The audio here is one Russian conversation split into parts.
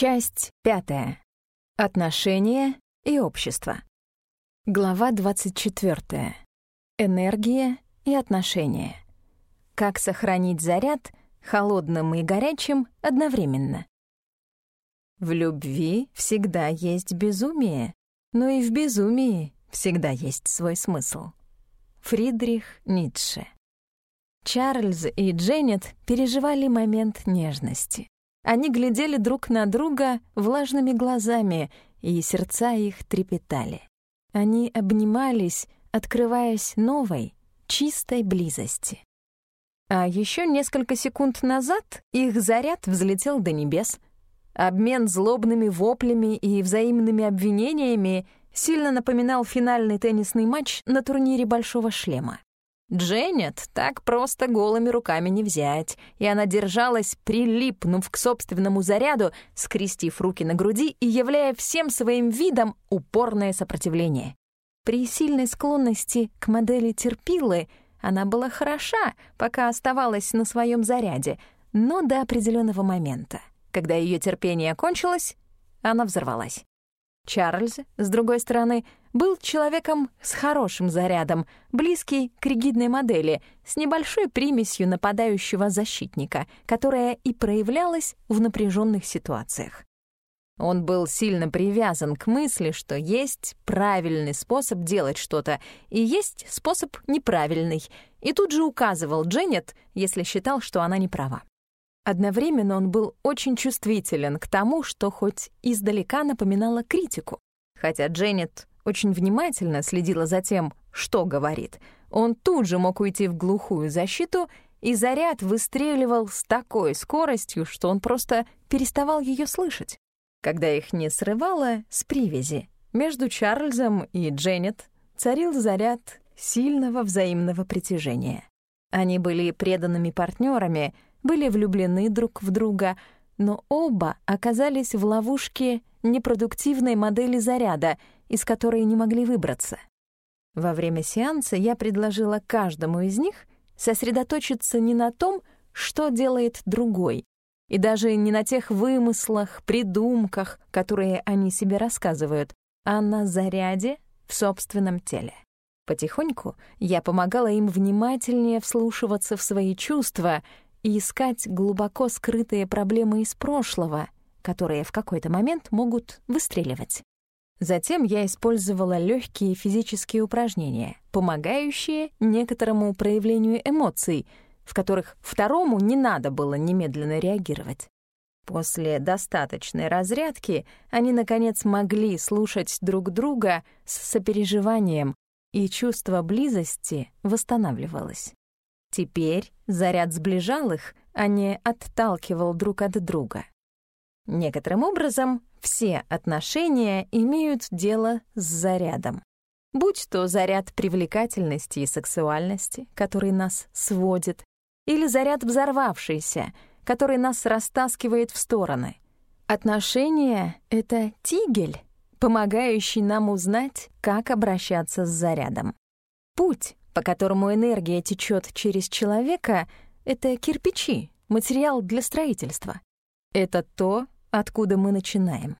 Часть пятая. Отношения и общество. Глава 24. Энергия и отношения. Как сохранить заряд холодным и горячим одновременно. В любви всегда есть безумие, но и в безумии всегда есть свой смысл. Фридрих Ницше. Чарльз и Дженнет переживали момент нежности. Они глядели друг на друга влажными глазами, и сердца их трепетали. Они обнимались, открываясь новой, чистой близости. А еще несколько секунд назад их заряд взлетел до небес. Обмен злобными воплями и взаимными обвинениями сильно напоминал финальный теннисный матч на турнире «Большого шлема». Дженнет так просто голыми руками не взять, и она держалась, прилипнув к собственному заряду, скрестив руки на груди и являя всем своим видом упорное сопротивление. При сильной склонности к модели терпилы она была хороша, пока оставалась на своем заряде, но до определенного момента. Когда ее терпение кончилось, она взорвалась. Чарльз, с другой стороны, был человеком с хорошим зарядом, близкий к ригидной модели, с небольшой примесью нападающего защитника, которая и проявлялась в напряженных ситуациях. Он был сильно привязан к мысли, что есть правильный способ делать что-то и есть способ неправильный, и тут же указывал Дженнет, если считал, что она не права. Одновременно он был очень чувствителен к тому, что хоть издалека напоминало критику. Хотя Дженнет очень внимательно следила за тем, что говорит, он тут же мог уйти в глухую защиту, и заряд выстреливал с такой скоростью, что он просто переставал ее слышать. Когда их не срывало с привязи, между Чарльзом и Дженнет царил заряд сильного взаимного притяжения. Они были преданными партнерами — были влюблены друг в друга, но оба оказались в ловушке непродуктивной модели заряда, из которой не могли выбраться. Во время сеанса я предложила каждому из них сосредоточиться не на том, что делает другой, и даже не на тех вымыслах, придумках, которые они себе рассказывают, а на заряде в собственном теле. Потихоньку я помогала им внимательнее вслушиваться в свои чувства и искать глубоко скрытые проблемы из прошлого, которые в какой-то момент могут выстреливать. Затем я использовала легкие физические упражнения, помогающие некоторому проявлению эмоций, в которых второму не надо было немедленно реагировать. После достаточной разрядки они, наконец, могли слушать друг друга с сопереживанием, и чувство близости восстанавливалось. Теперь заряд сближал их, а не отталкивал друг от друга. Некоторым образом все отношения имеют дело с зарядом. Будь то заряд привлекательности и сексуальности, который нас сводит, или заряд взорвавшийся, который нас растаскивает в стороны. Отношения — это тигель, помогающий нам узнать, как обращаться с зарядом. Путь, по которому энергия течет через человека, это кирпичи, материал для строительства. Это то, откуда мы начинаем.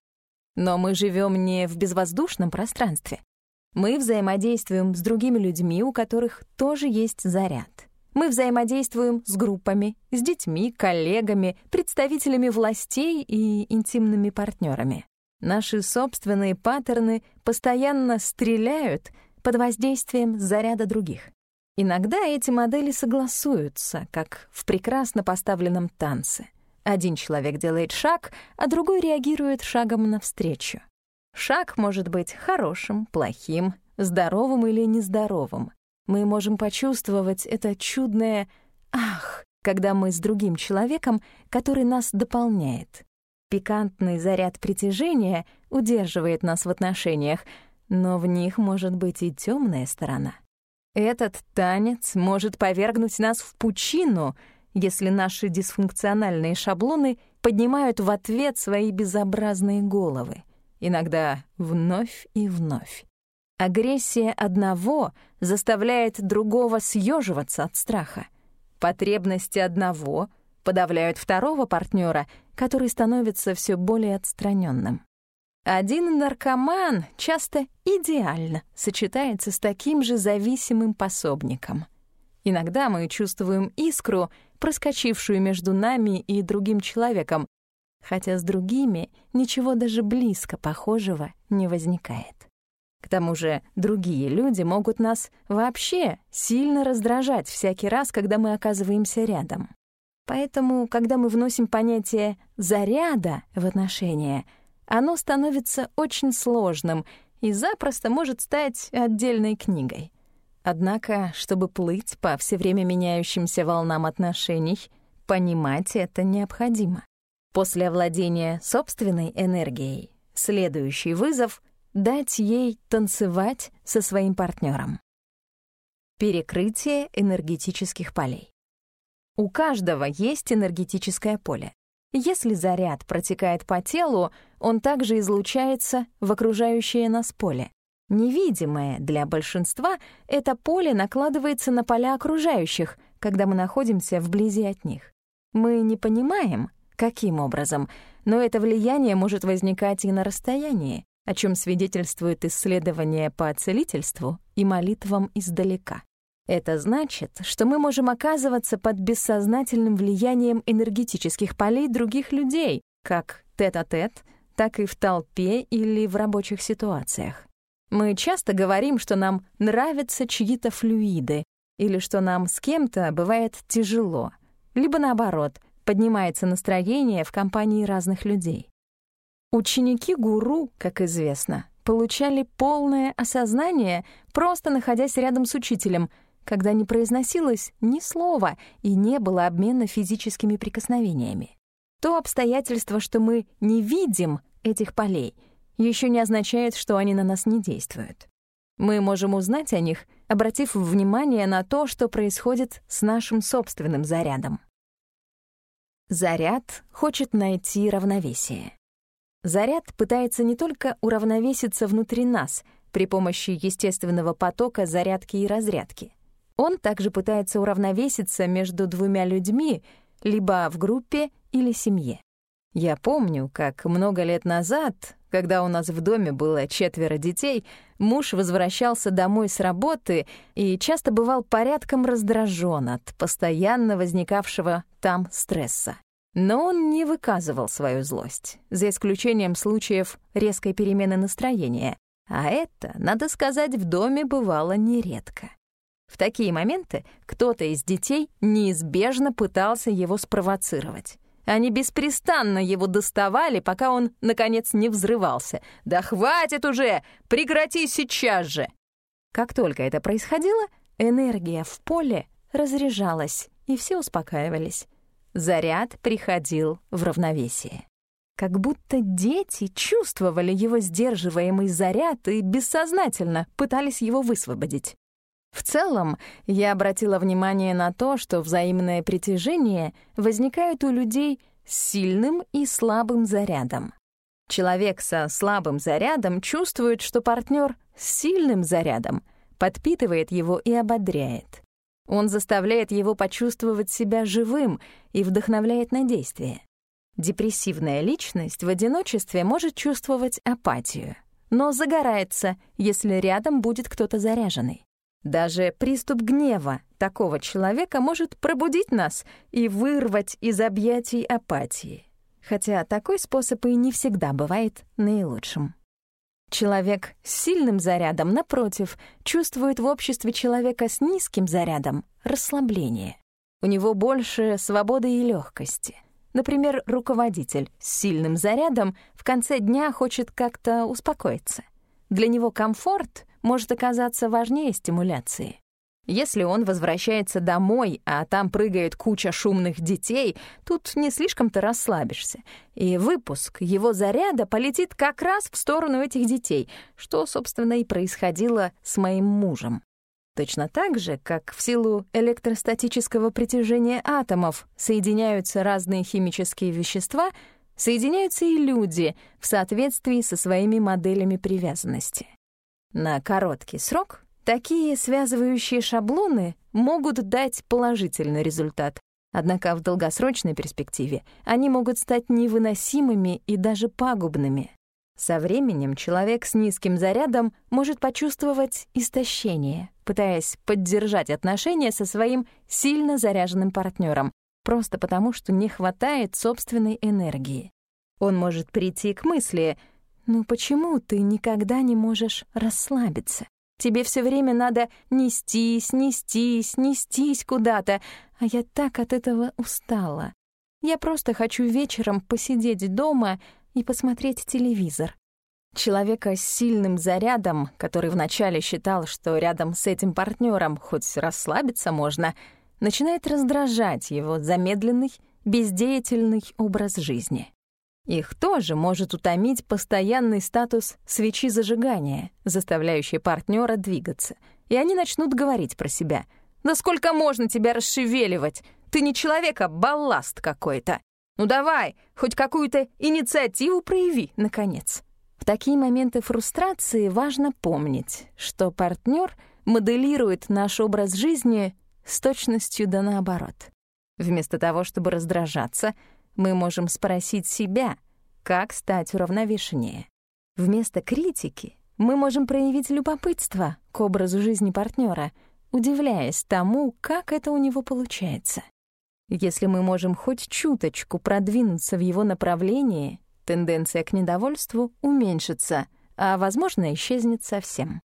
Но мы живем не в безвоздушном пространстве. Мы взаимодействуем с другими людьми, у которых тоже есть заряд. Мы взаимодействуем с группами, с детьми, коллегами, представителями властей и интимными партнерами. Наши собственные паттерны постоянно стреляют — под воздействием заряда других. Иногда эти модели согласуются, как в прекрасно поставленном танце. Один человек делает шаг, а другой реагирует шагом навстречу. Шаг может быть хорошим, плохим, здоровым или нездоровым. Мы можем почувствовать это чудное «ах», когда мы с другим человеком, который нас дополняет. Пикантный заряд притяжения удерживает нас в отношениях, но в них может быть и темная сторона. Этот танец может повергнуть нас в пучину, если наши дисфункциональные шаблоны поднимают в ответ свои безобразные головы, иногда вновь и вновь. Агрессия одного заставляет другого съеживаться от страха. Потребности одного подавляют второго партнера, который становится все более отстраненным. Один наркоман часто идеально сочетается с таким же зависимым пособником. Иногда мы чувствуем искру, проскочившую между нами и другим человеком, хотя с другими ничего даже близко похожего не возникает. К тому же другие люди могут нас вообще сильно раздражать всякий раз, когда мы оказываемся рядом. Поэтому, когда мы вносим понятие «заряда» в отношения, оно становится очень сложным и запросто может стать отдельной книгой. Однако, чтобы плыть по все время меняющимся волнам отношений, понимать это необходимо. После овладения собственной энергией следующий вызов — дать ей танцевать со своим партнером. Перекрытие энергетических полей. У каждого есть энергетическое поле. Если заряд протекает по телу, он также излучается в окружающее нас поле. Невидимое для большинства это поле накладывается на поля окружающих, когда мы находимся вблизи от них. Мы не понимаем, каким образом, но это влияние может возникать и на расстоянии, о чем свидетельствует исследование по целительству и молитвам издалека. Это значит, что мы можем оказываться под бессознательным влиянием энергетических полей других людей, как тет-а-тет, -тет, так и в толпе или в рабочих ситуациях. Мы часто говорим, что нам нравятся чьи-то флюиды или что нам с кем-то бывает тяжело, либо наоборот, поднимается настроение в компании разных людей. Ученики гуру, как известно, получали полное осознание, просто находясь рядом с учителем, когда не произносилось ни слова и не было обмена физическими прикосновениями. То обстоятельство, что мы не видим этих полей — еще не означает, что они на нас не действуют. Мы можем узнать о них, обратив внимание на то, что происходит с нашим собственным зарядом. Заряд хочет найти равновесие. Заряд пытается не только уравновеситься внутри нас при помощи естественного потока зарядки и разрядки. Он также пытается уравновеситься между двумя людьми, либо в группе или семье. Я помню, как много лет назад когда у нас в доме было четверо детей, муж возвращался домой с работы и часто бывал порядком раздражен от постоянно возникавшего там стресса. Но он не выказывал свою злость, за исключением случаев резкой перемены настроения. А это, надо сказать, в доме бывало нередко. В такие моменты кто-то из детей неизбежно пытался его спровоцировать. Они беспрестанно его доставали, пока он, наконец, не взрывался. «Да хватит уже! Прекрати сейчас же!» Как только это происходило, энергия в поле разряжалась, и все успокаивались. Заряд приходил в равновесие. Как будто дети чувствовали его сдерживаемый заряд и бессознательно пытались его высвободить. В целом, я обратила внимание на то, что взаимное притяжение возникает у людей с сильным и слабым зарядом. Человек со слабым зарядом чувствует, что партнер с сильным зарядом подпитывает его и ободряет. Он заставляет его почувствовать себя живым и вдохновляет на действие. Депрессивная личность в одиночестве может чувствовать апатию, но загорается, если рядом будет кто-то заряженный. Даже приступ гнева такого человека может пробудить нас и вырвать из объятий апатии. Хотя такой способ и не всегда бывает наилучшим. Человек с сильным зарядом, напротив, чувствует в обществе человека с низким зарядом расслабление. У него больше свободы и легкости. Например, руководитель с сильным зарядом в конце дня хочет как-то успокоиться. Для него комфорт может оказаться важнее стимуляции. Если он возвращается домой, а там прыгает куча шумных детей, тут не слишком-то расслабишься. И выпуск его заряда полетит как раз в сторону этих детей, что, собственно, и происходило с моим мужем. Точно так же, как в силу электростатического притяжения атомов соединяются разные химические вещества, соединяются и люди в соответствии со своими моделями привязанности. На короткий срок такие связывающие шаблоны могут дать положительный результат, Однако в долгосрочной перспективе они могут стать невыносимыми и даже пагубными. Со временем человек с низким зарядом может почувствовать истощение, пытаясь поддержать отношения со своим сильно заряженным партнером, просто потому что не хватает собственной энергии. Он может прийти к мысли «Ну почему ты никогда не можешь расслабиться? Тебе все время надо нестись, нестись, нестись куда-то, а я так от этого устала. Я просто хочу вечером посидеть дома и посмотреть телевизор. Человека с сильным зарядом, который вначале считал, что рядом с этим партнером хоть расслабиться можно, начинает раздражать его замедленный, бездеятельный образ жизни. Их тоже может утомить постоянный статус свечи зажигания, заставляющий партнера двигаться. И они начнут говорить про себя. «Да сколько можно тебя расшевеливать? Ты не человек, а балласт какой-то. Ну давай, хоть какую-то инициативу прояви, наконец». В такие моменты фрустрации важно помнить, что партнер моделирует наш образ жизни с точностью да наоборот. Вместо того, чтобы раздражаться, мы можем спросить себя, как стать уравновешеннее. Вместо критики мы можем проявить любопытство к образу жизни партнера, удивляясь тому, как это у него получается. Если мы можем хоть чуточку продвинуться в его направлении, тенденция к недовольству уменьшится, а, возможно, исчезнет совсем.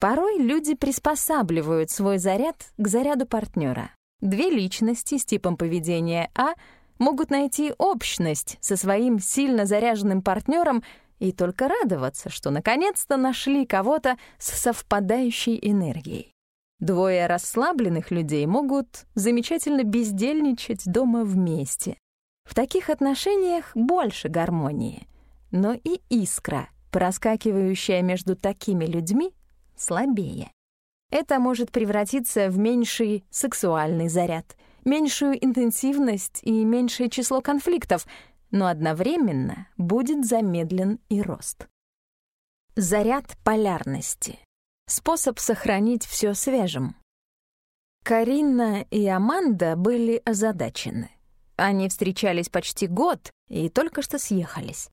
Порой люди приспосабливают свой заряд к заряду партнера. Две личности с типом поведения А могут найти общность со своим сильно заряженным партнером и только радоваться, что наконец-то нашли кого-то с совпадающей энергией. Двое расслабленных людей могут замечательно бездельничать дома вместе. В таких отношениях больше гармонии, но и искра, проскакивающая между такими людьми, слабее. Это может превратиться в меньший сексуальный заряд, меньшую интенсивность и меньшее число конфликтов, но одновременно будет замедлен и рост. Заряд полярности. Способ сохранить все свежим. Карина и Аманда были озадачены. Они встречались почти год и только что съехались.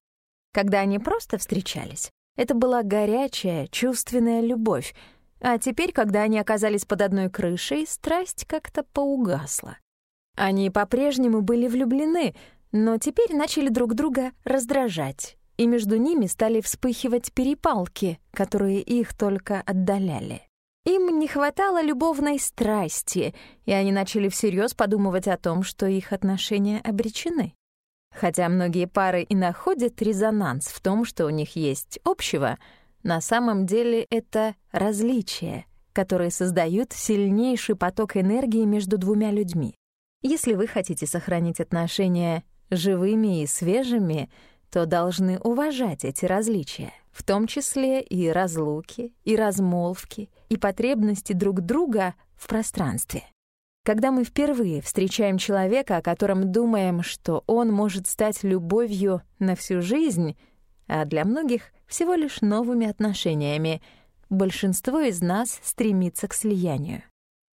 Когда они просто встречались, это была горячая, чувственная любовь, а теперь, когда они оказались под одной крышей, страсть как-то поугасла. Они по-прежнему были влюблены, но теперь начали друг друга раздражать, и между ними стали вспыхивать перепалки, которые их только отдаляли. Им не хватало любовной страсти, и они начали всерьез подумывать о том, что их отношения обречены. Хотя многие пары и находят резонанс в том, что у них есть общего, на самом деле это различия, которые создают сильнейший поток энергии между двумя людьми. Если вы хотите сохранить отношения живыми и свежими, то должны уважать эти различия, в том числе и разлуки, и размолвки, и потребности друг друга в пространстве. Когда мы впервые встречаем человека, о котором думаем, что он может стать любовью на всю жизнь, а для многих всего лишь новыми отношениями, большинство из нас стремится к слиянию.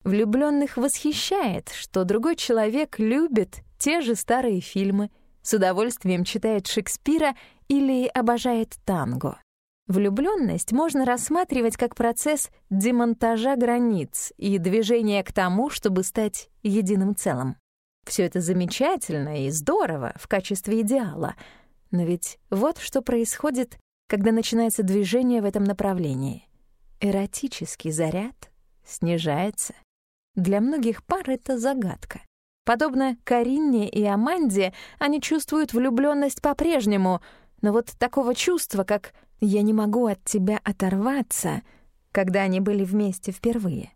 Влюбленных восхищает, что другой человек любит те же старые фильмы, с удовольствием читает Шекспира или обожает танго. Влюбленность можно рассматривать как процесс демонтажа границ и движения к тому, чтобы стать единым целым. Все это замечательно и здорово в качестве идеала, но ведь вот что происходит, когда начинается движение в этом направлении. Эротический заряд снижается. Для многих пар это загадка. Подобно Каринне и Аманде, они чувствуют влюблённость по-прежнему, но вот такого чувства, как «я не могу от тебя оторваться», когда они были вместе впервые,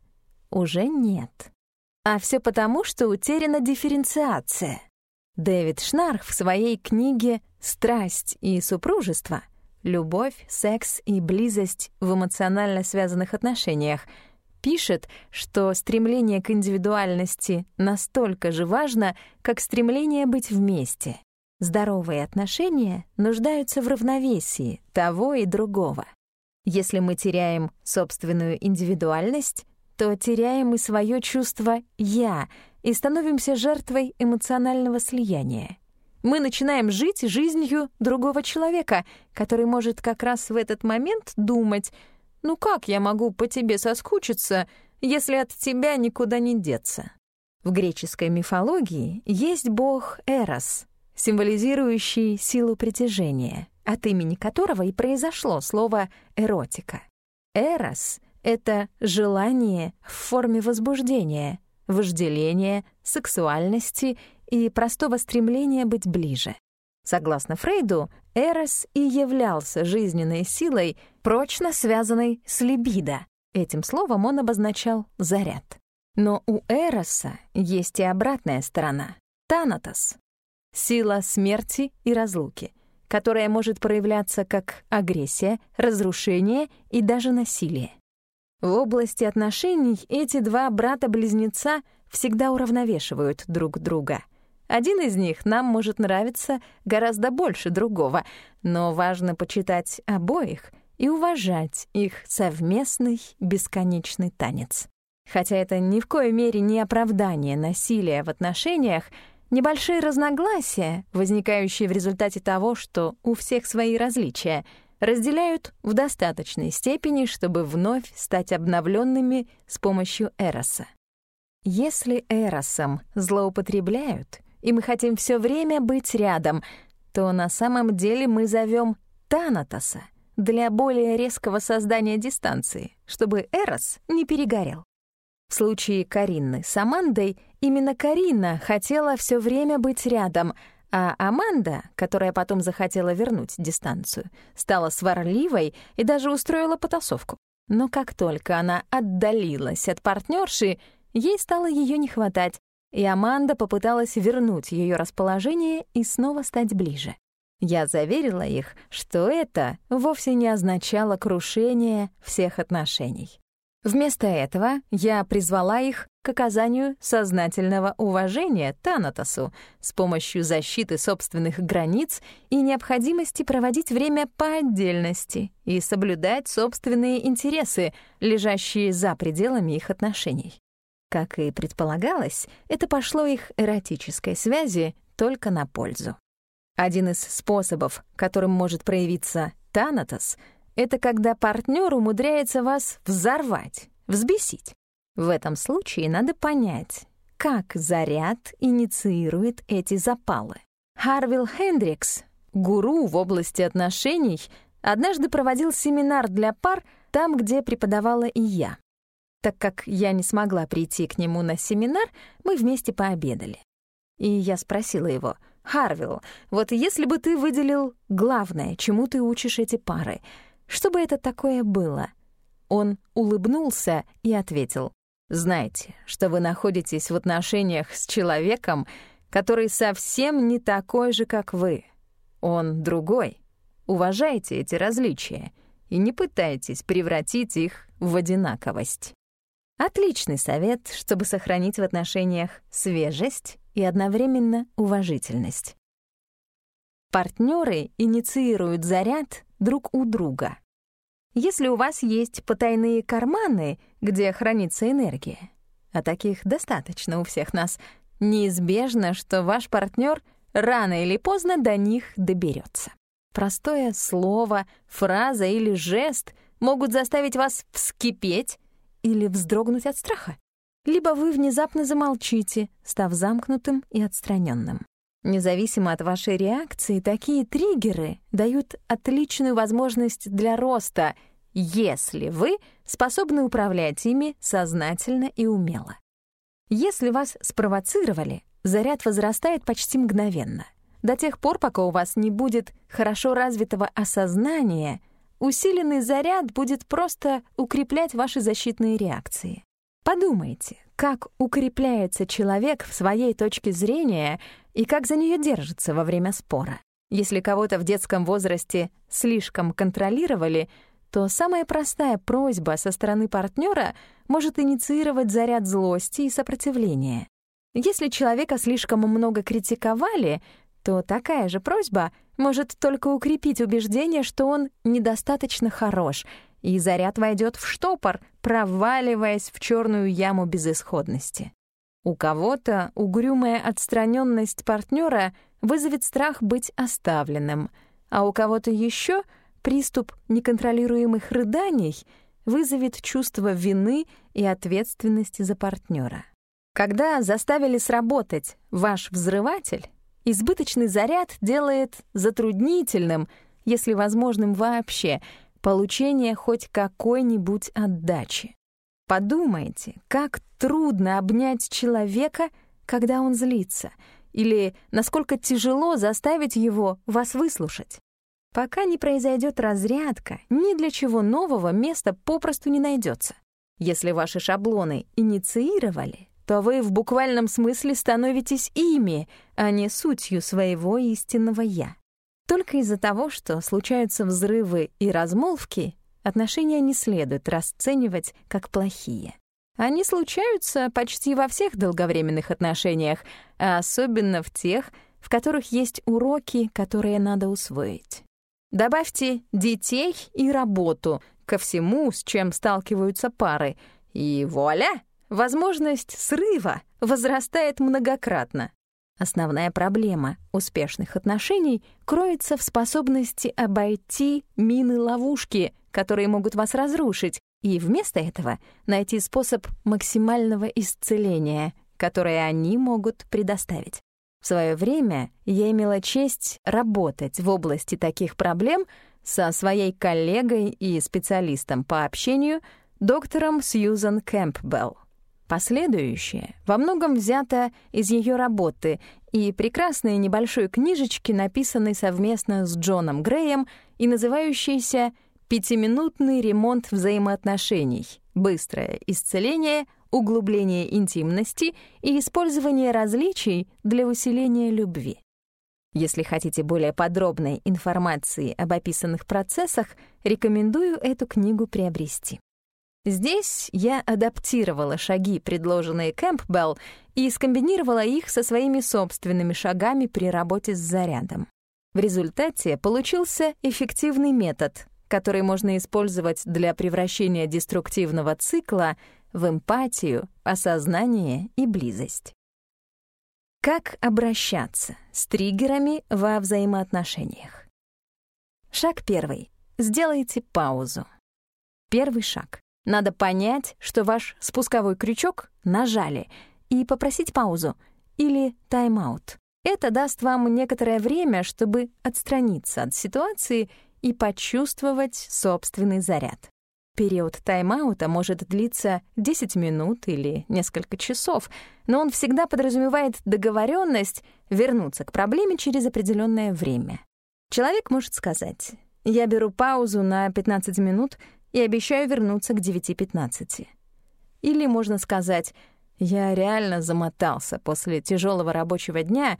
уже нет. А всё потому, что утеряна дифференциация. Дэвид Шнарх в своей книге «Страсть и супружество. Любовь, секс и близость в эмоционально связанных отношениях» пишет, что стремление к индивидуальности настолько же важно, как стремление быть вместе. Здоровые отношения нуждаются в равновесии того и другого. Если мы теряем собственную индивидуальность, то теряем и свое чувство «я», и становимся жертвой эмоционального слияния. Мы начинаем жить жизнью другого человека, который может как раз в этот момент думать, «Ну как я могу по тебе соскучиться, если от тебя никуда не деться?» В греческой мифологии есть бог Эрос, символизирующий силу притяжения, от имени которого и произошло слово «эротика». Эрос — это желание в форме возбуждения, вожделения, сексуальности и простого стремления быть ближе. Согласно Фрейду, Эрос и являлся жизненной силой, прочно связанной с либидо. Этим словом он обозначал заряд. Но у Эроса есть и обратная сторона — Танатос — сила смерти и разлуки, которая может проявляться как агрессия, разрушение и даже насилие. В области отношений эти два брата-близнеца всегда уравновешивают друг друга. Один из них нам может нравиться гораздо больше другого, но важно почитать обоих и уважать их совместный бесконечный танец. Хотя это ни в коей мере не оправдание насилия в отношениях, небольшие разногласия, возникающие в результате того, что у всех свои различия, разделяют в достаточной степени, чтобы вновь стать обновленными с помощью Эроса. Если Эросом злоупотребляют, и мы хотим все время быть рядом, то на самом деле мы зовем Танатоса для более резкого создания дистанции, чтобы Эрос не перегорел. В случае Каринны с Амандой именно Карина хотела все время быть рядом, а Аманда, которая потом захотела вернуть дистанцию, стала сварливой и даже устроила потасовку. Но как только она отдалилась от партнерши, ей стало ее не хватать, и Аманда попыталась вернуть ее расположение и снова стать ближе. Я заверила их, что это вовсе не означало крушение всех отношений. Вместо этого я призвала их к оказанию сознательного уважения Танатосу с помощью защиты собственных границ и необходимости проводить время по отдельности и соблюдать собственные интересы, лежащие за пределами их отношений. Как и предполагалось, это пошло их эротической связи только на пользу. Один из способов, которым может проявиться Танатос — это когда партнер умудряется вас взорвать, взбесить. В этом случае надо понять, как заряд инициирует эти запалы. Харвилл Хендрикс, гуру в области отношений, однажды проводил семинар для пар там, где преподавала и я. Так как я не смогла прийти к нему на семинар, мы вместе пообедали. И я спросила его, «Харвилл, вот если бы ты выделил главное, чему ты учишь эти пары, что бы это такое было? Он улыбнулся и ответил. «Знаете, что вы находитесь в отношениях с человеком, который совсем не такой же, как вы. Он другой. Уважайте эти различия и не пытайтесь превратить их в одинаковость». Отличный совет, чтобы сохранить в отношениях свежесть и одновременно уважительность. Партнеры инициируют заряд друг у друга. Если у вас есть потайные карманы, где хранится энергия, а таких достаточно у всех нас, неизбежно, что ваш партнер рано или поздно до них доберется. Простое слово, фраза или жест могут заставить вас вскипеть или вздрогнуть от страха. Либо вы внезапно замолчите, став замкнутым и отстраненным. Независимо от вашей реакции, такие триггеры дают отличную возможность для роста, если вы способны управлять ими сознательно и умело. Если вас спровоцировали, заряд возрастает почти мгновенно. До тех пор, пока у вас не будет хорошо развитого осознания, усиленный заряд будет просто укреплять ваши защитные реакции. Подумайте, как укрепляется человек в своей точке зрения и как за нее держится во время спора. Если кого-то в детском возрасте слишком контролировали, то самая простая просьба со стороны партнера может инициировать заряд злости и сопротивления. Если человека слишком много критиковали, то такая же просьба может только укрепить убеждение, что он недостаточно хорош, и заряд войдет в штопор, проваливаясь в черную яму безысходности. У кого-то угрюмая отстраненность партнера вызовет страх быть оставленным, а у кого-то еще приступ неконтролируемых рыданий вызовет чувство вины и ответственности за партнера. Когда заставили сработать ваш взрыватель, избыточный заряд делает затруднительным, если возможным вообще, получение хоть какой-нибудь отдачи. Подумайте, как трудно обнять человека, когда он злится, или насколько тяжело заставить его вас выслушать. Пока не произойдет разрядка, ни для чего нового места попросту не найдется. Если ваши шаблоны инициировали, то вы в буквальном смысле становитесь ими, а не сутью своего истинного «я». Только из-за того, что случаются взрывы и размолвки, отношения не следует расценивать как плохие. Они случаются почти во всех долговременных отношениях, а особенно в тех, в которых есть уроки, которые надо усвоить. Добавьте детей и работу ко всему, с чем сталкиваются пары, и вуаля! Возможность срыва возрастает многократно. Основная проблема успешных отношений кроется в способности обойти мины-ловушки, которые могут вас разрушить, и вместо этого найти способ максимального исцеления, которое они могут предоставить. В свое время я имела честь работать в области таких проблем со своей коллегой и специалистом по общению доктором Сьюзан Кэмпбелл. Последующее во многом взято из ее работы и прекрасной небольшой книжечки, написанной совместно с Джоном Греем и называющейся Пятиминутный ремонт взаимоотношений, быстрое исцеление, углубление интимности и использование различий для усиления любви. Если хотите более подробной информации об описанных процессах, рекомендую эту книгу приобрести. Здесь я адаптировала шаги, предложенные Кэмпбелл, и скомбинировала их со своими собственными шагами при работе с зарядом. В результате получился эффективный метод, который можно использовать для превращения деструктивного цикла в эмпатию, осознание и близость. Как обращаться с триггерами во взаимоотношениях? Шаг первый. Сделайте паузу. Первый шаг. Надо понять, что ваш спусковой крючок нажали, и попросить паузу или тайм-аут. Это даст вам некоторое время, чтобы отстраниться от ситуации и почувствовать собственный заряд. Период тайм-аута может длиться 10 минут или несколько часов, но он всегда подразумевает договоренность вернуться к проблеме через определенное время. Человек может сказать «Я беру паузу на 15 минут и обещаю вернуться к 9.15». Или можно сказать «Я реально замотался после тяжелого рабочего дня,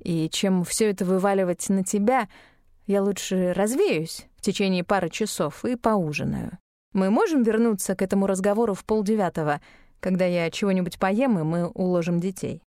и чем все это вываливать на тебя — я лучше развеюсь в течение пары часов и поужинаю. Мы можем вернуться к этому разговору в полдевятого, когда я чего-нибудь поем, и мы уложим детей.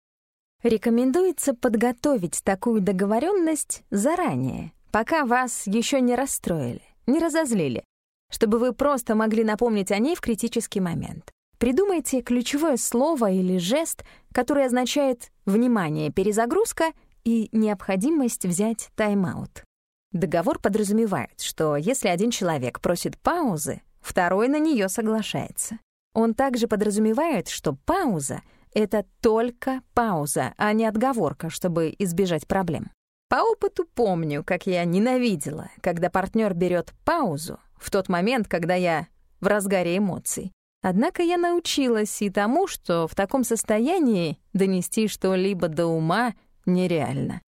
Рекомендуется подготовить такую договоренность заранее, пока вас еще не расстроили, не разозлили, чтобы вы просто могли напомнить о ней в критический момент. Придумайте ключевое слово или жест, который означает «внимание, перезагрузка» и необходимость взять тайм-аут. Договор подразумевает, что если один человек просит паузы, второй на нее соглашается. Он также подразумевает, что пауза — это только пауза, а не отговорка, чтобы избежать проблем. По опыту помню, как я ненавидела, когда партнер берет паузу в тот момент, когда я в разгаре эмоций. Однако я научилась и тому, что в таком состоянии донести что-либо до ума нереально.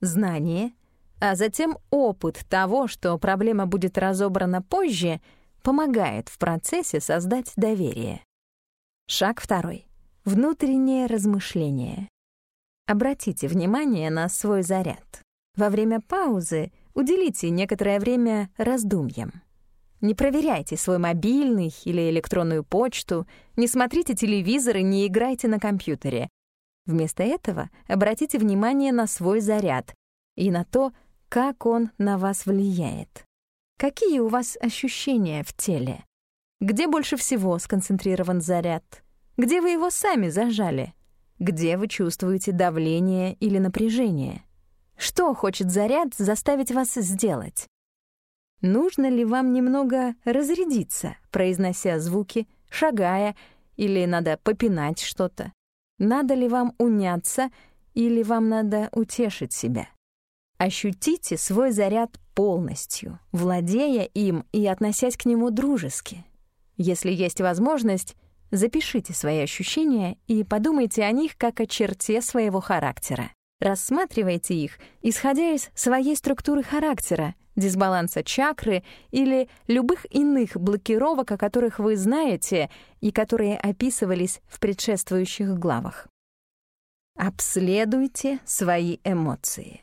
Знание а затем опыт того, что проблема будет разобрана позже, помогает в процессе создать доверие. Шаг второй. Внутреннее размышление. Обратите внимание на свой заряд. Во время паузы уделите некоторое время раздумьям. Не проверяйте свой мобильный или электронную почту, не смотрите телевизор и не играйте на компьютере. Вместо этого обратите внимание на свой заряд и на то, как он на вас влияет. Какие у вас ощущения в теле? Где больше всего сконцентрирован заряд? Где вы его сами зажали? где вы чувствуете давление или напряжение. Что хочет заряд заставить вас сделать? Нужно ли вам немного разрядиться, произнося звуки, шагая, или надо попинать что-то? Надо ли вам уняться, или вам надо утешить себя? Ощутите свой заряд полностью, владея им и относясь к нему дружески. Если есть возможность, запишите свои ощущения и подумайте о них как о черте своего характера. Рассматривайте их, исходя из своей структуры характера, дисбаланса чакры или любых иных блокировок, о которых вы знаете и которые описывались в предшествующих главах. Обследуйте свои эмоции.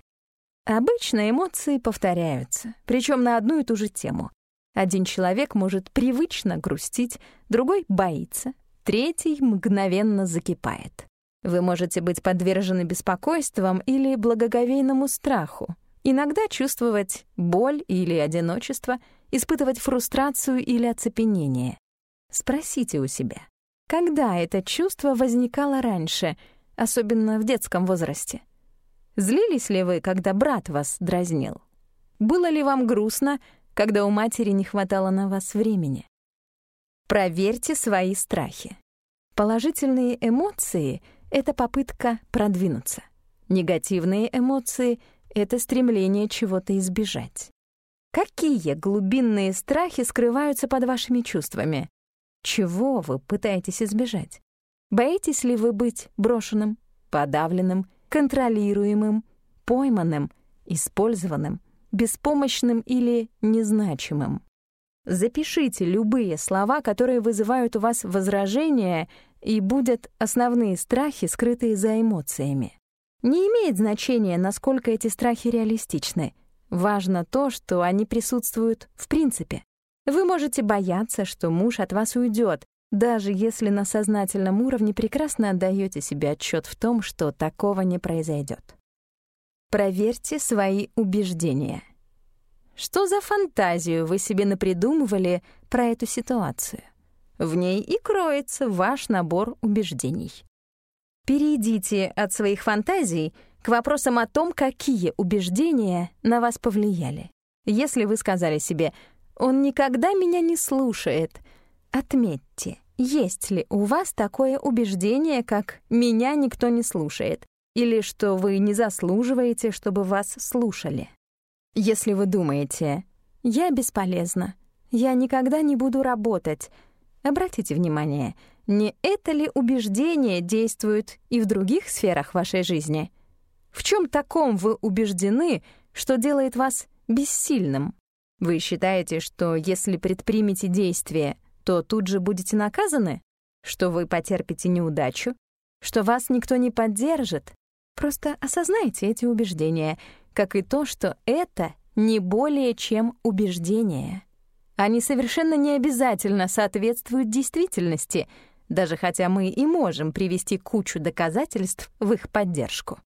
Обычно эмоции повторяются, причем на одну и ту же тему. Один человек может привычно грустить, другой боится, третий мгновенно закипает. Вы можете быть подвержены беспокойствам или благоговейному страху, иногда чувствовать боль или одиночество, испытывать фрустрацию или оцепенение. Спросите у себя, когда это чувство возникало раньше, особенно в детском возрасте? Злились ли вы, когда брат вас дразнил? Было ли вам грустно, когда у матери не хватало на вас времени? Проверьте свои страхи. Положительные эмоции — это попытка продвинуться. Негативные эмоции — это стремление чего-то избежать. Какие глубинные страхи скрываются под вашими чувствами? Чего вы пытаетесь избежать? Боитесь ли вы быть брошенным, подавленным, контролируемым, пойманным, использованным, беспомощным или незначимым. Запишите любые слова, которые вызывают у вас возражения и будут основные страхи, скрытые за эмоциями. Не имеет значения, насколько эти страхи реалистичны. Важно то, что они присутствуют в принципе. Вы можете бояться, что муж от вас уйдет, даже если на сознательном уровне прекрасно отдаете себе отчет в том, что такого не произойдет. Проверьте свои убеждения. Что за фантазию вы себе напридумывали про эту ситуацию? В ней и кроется ваш набор убеждений. Перейдите от своих фантазий к вопросам о том, какие убеждения на вас повлияли. Если вы сказали себе «он никогда меня не слушает», отметьте, есть ли у вас такое убеждение, как «меня никто не слушает» или что вы не заслуживаете, чтобы вас слушали? Если вы думаете «я бесполезна», «я никогда не буду работать», обратите внимание, не это ли убеждение действует и в других сферах вашей жизни? В чем таком вы убеждены, что делает вас бессильным? Вы считаете, что если предпримете действие, то тут же будете наказаны? Что вы потерпите неудачу? Что вас никто не поддержит? Просто осознайте эти убеждения, как и то, что это не более чем убеждения. Они совершенно не обязательно соответствуют действительности, даже хотя мы и можем привести кучу доказательств в их поддержку.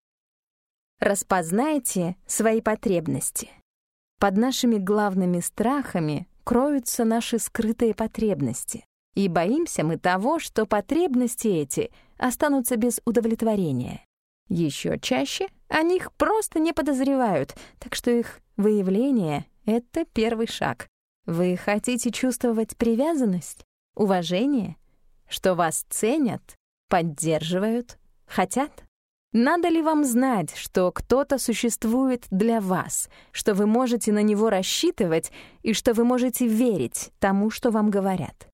Распознайте свои потребности. Под нашими главными страхами кроются наши скрытые потребности. И боимся мы того, что потребности эти останутся без удовлетворения. Еще чаще о них просто не подозревают, так что их выявление — это первый шаг. Вы хотите чувствовать привязанность, уважение, что вас ценят, поддерживают, хотят? Надо ли вам знать, что кто-то существует для вас, что вы можете на него рассчитывать и что вы можете верить тому, что вам говорят?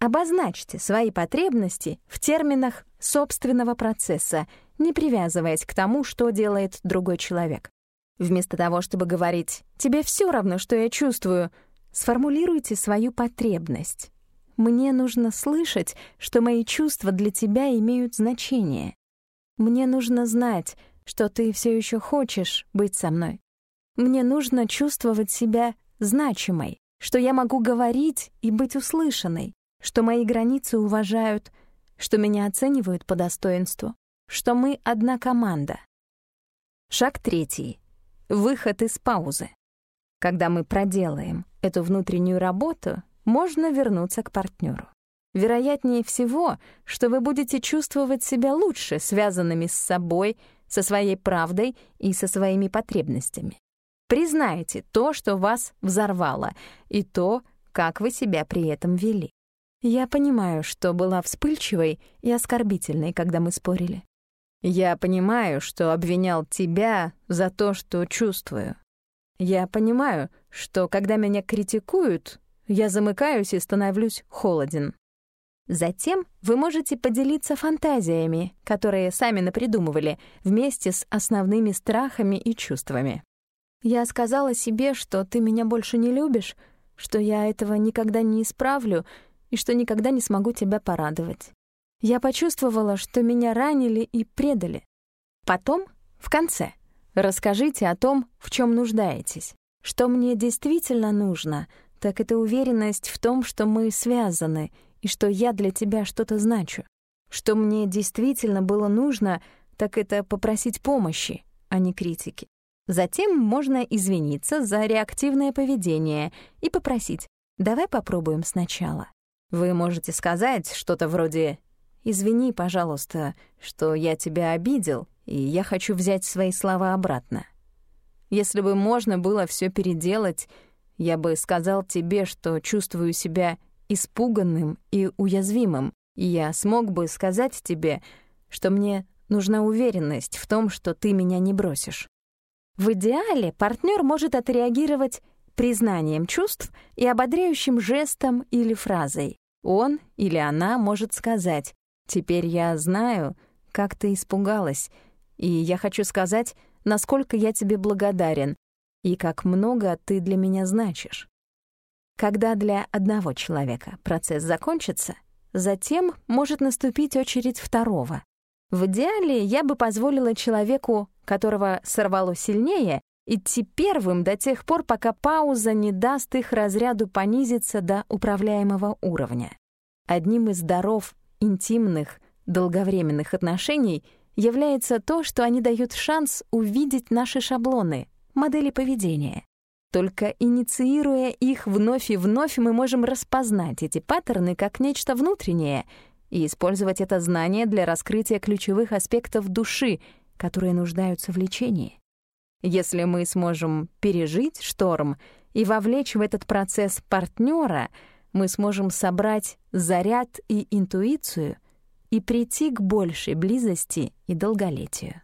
Обозначьте свои потребности в терминах собственного процесса, не привязываясь к тому, что делает другой человек. Вместо того, чтобы говорить «тебе все равно, что я чувствую», сформулируйте свою потребность. «Мне нужно слышать, что мои чувства для тебя имеют значение. Мне нужно знать, что ты все еще хочешь быть со мной. Мне нужно чувствовать себя значимой, что я могу говорить и быть услышанной, что мои границы уважают, что меня оценивают по достоинству, что мы одна команда. Шаг третий. Выход из паузы. Когда мы проделаем эту внутреннюю работу, можно вернуться к партнеру. вероятнее всего, что вы будете чувствовать себя лучше, связанными с собой, со своей правдой и со своими потребностями. Признайте то, что вас взорвало, и то, как вы себя при этом вели. Я понимаю, что была вспыльчивой и оскорбительной, когда мы спорили. Я понимаю, что обвинял тебя за то, что чувствую. Я понимаю, что когда меня критикуют, я замыкаюсь и становлюсь холоден. Затем вы можете поделиться фантазиями, которые сами напридумывали, вместе с основными страхами и чувствами. Я сказала себе, что ты меня больше не любишь, что я этого никогда не исправлю и что никогда не смогу тебя порадовать. Я почувствовала, что меня ранили и предали. Потом, в конце, расскажите о том, в чем нуждаетесь. Что мне действительно нужно, так это уверенность в том, что мы связаны — и что я для тебя что-то значу. Что мне действительно было нужно, так это попросить помощи, а не критики. Затем можно извиниться за реактивное поведение и попросить «давай попробуем сначала». Вы можете сказать что-то вроде «извини, пожалуйста, что я тебя обидел, и я хочу взять свои слова обратно». Если бы можно было все переделать, я бы сказал тебе, что чувствую себя испуганным и уязвимым, и я смог бы сказать тебе, что мне нужна уверенность в том, что ты меня не бросишь. В идеале партнер может отреагировать признанием чувств и ободряющим жестом или фразой. Он или она может сказать «Теперь я знаю, как ты испугалась, и я хочу сказать, насколько я тебе благодарен и как много ты для меня значишь». Когда для одного человека процесс закончится, затем может наступить очередь второго. В идеале я бы позволила человеку, которого сорвало сильнее, идти первым до тех пор, пока пауза не даст их разряду понизиться до управляемого уровня. Одним из даров интимных, долговременных отношений является то, что они дают шанс увидеть наши шаблоны, модели поведения. Только инициируя их вновь и вновь, мы можем распознать эти паттерны как нечто внутреннее и использовать это знание для раскрытия ключевых аспектов души, которые нуждаются в лечении. Если мы сможем пережить шторм и вовлечь в этот процесс партнера, мы сможем собрать заряд и интуицию и прийти к большей близости и долголетию.